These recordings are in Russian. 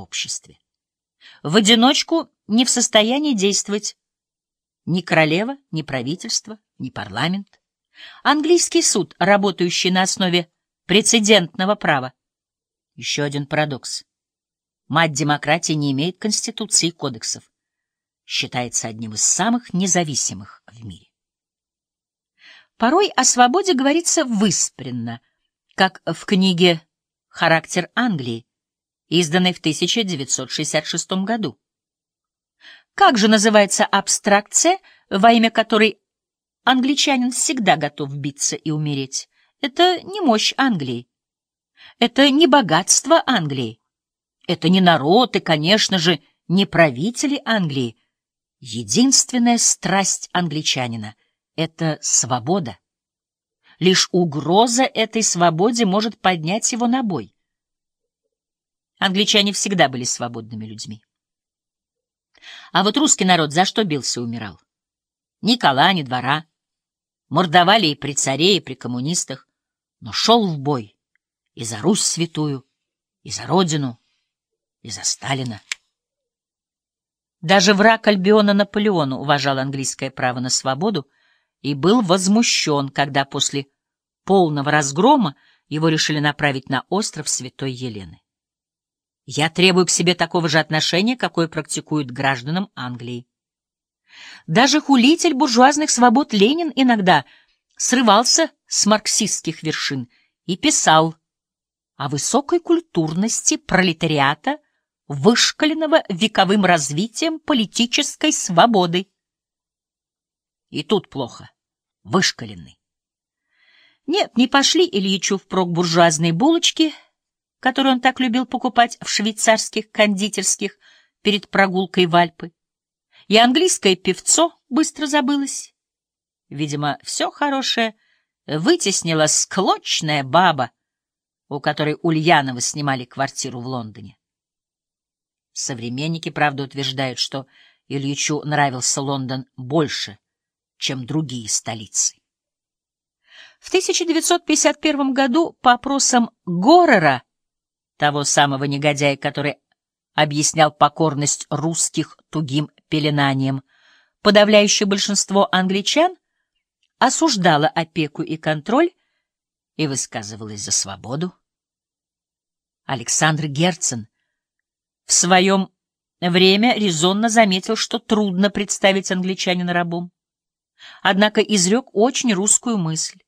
в обществе. В одиночку не в состоянии действовать ни королева, ни правительство, ни парламент. Английский суд, работающий на основе прецедентного права. Еще один парадокс. Мать демократии не имеет конституции и кодексов. Считается одним из самых независимых в мире. Порой о свободе говорится выспренно, как в книге «Характер Англии», изданной в 1966 году. Как же называется абстракция, во имя которой англичанин всегда готов биться и умереть? Это не мощь Англии. Это не богатство Англии. Это не народ и, конечно же, не правители Англии. Единственная страсть англичанина — это свобода. Лишь угроза этой свободе может поднять его на бой. Англичане всегда были свободными людьми. А вот русский народ за что бился и умирал? Ни кола, ни двора. Мордовали и при царе, и при коммунистах, но шел в бой и за Русь святую, и за Родину, и за Сталина. Даже враг Альбиона Наполеона уважал английское право на свободу и был возмущен, когда после полного разгрома его решили направить на остров Святой Елены. Я требую к себе такого же отношения, какое практикуют гражданам Англии. Даже хулитель буржуазных свобод Ленин иногда срывался с марксистских вершин и писал о высокой культурности пролетариата, вышкаленного вековым развитием политической свободы. И тут плохо. Вышкаленный. Нет, не пошли Ильичу впрок буржуазные булочки — который он так любил покупать в швейцарских кондитерских перед прогулкой в Альпы. И английское певцо быстро забылось. Видимо, все хорошее вытеснила склочная баба, у которой Ульянова снимали квартиру в Лондоне. Современники, правда, утверждают, что Ильичу нравился Лондон больше, чем другие столицы. В 1951 году по опросам Горера того самого негодяя, который объяснял покорность русских тугим пеленанием. Подавляющее большинство англичан осуждало опеку и контроль и высказывалось за свободу. Александр Герцен в своем время резонно заметил, что трудно представить англичанина рабом. Однако изрек очень русскую мысль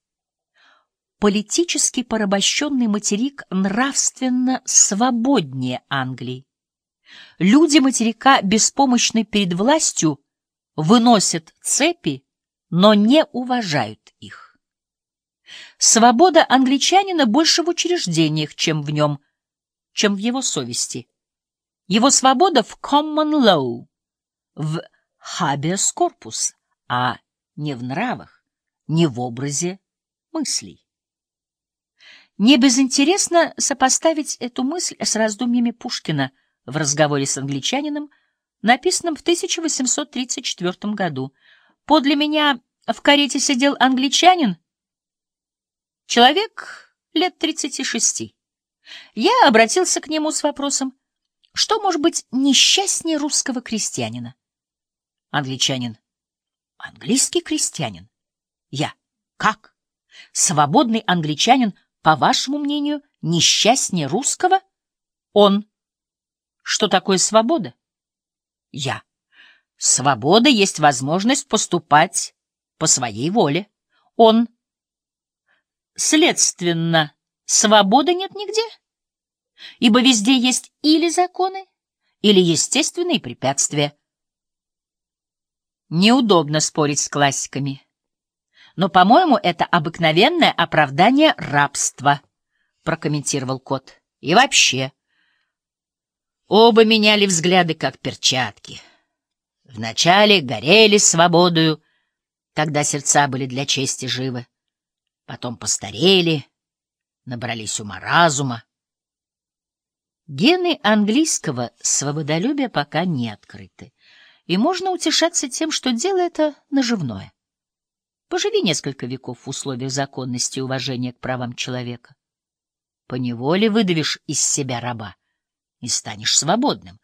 политически порабощенный материк нравственно свободнее Англии. Люди материка, беспомощны перед властью, выносят цепи, но не уважают их. Свобода англичанина больше в учреждениях, чем в нем, чем в его совести. Его свобода в common law, в habeas corpus, а не в нравах, не в образе мыслей. Не безинтересно сопоставить эту мысль с раздумьями Пушкина в разговоре с англичанином, написанном в 1834 году. «Подле меня в карете сидел англичанин, человек лет 36. Я обратился к нему с вопросом, что может быть несчастнее русского крестьянина? Англичанин. Английский крестьянин. Я. Как? Свободный англичанин по вашему мнению, несчастнее русского? Он. Что такое свобода? Я. Свобода есть возможность поступать по своей воле. Он. Следственно, свободы нет нигде, ибо везде есть или законы, или естественные препятствия. Неудобно спорить с классиками. Но, по-моему, это обыкновенное оправдание рабства, — прокомментировал кот. И вообще, оба меняли взгляды, как перчатки. Вначале горели свободою, когда сердца были для чести живы. Потом постарели, набрались ума-разума. Гены английского свободолюбия пока не открыты, и можно утешаться тем, что дело это наживное. Поживи несколько веков в условиях законности и уважения к правам человека. Поневоле выдавишь из себя раба, и станешь свободным.